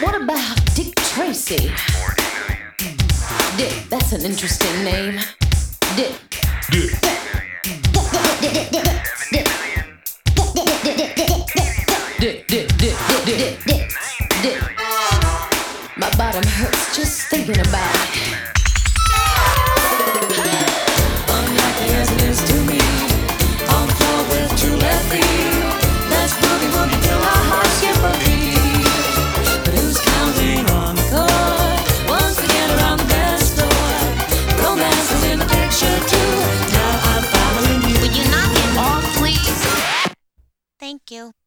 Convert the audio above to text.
What about Dick Tracy? Dick, that's an interesting name. Dick. Dick. Dick. Dick. Dick. Dick. Dick. you.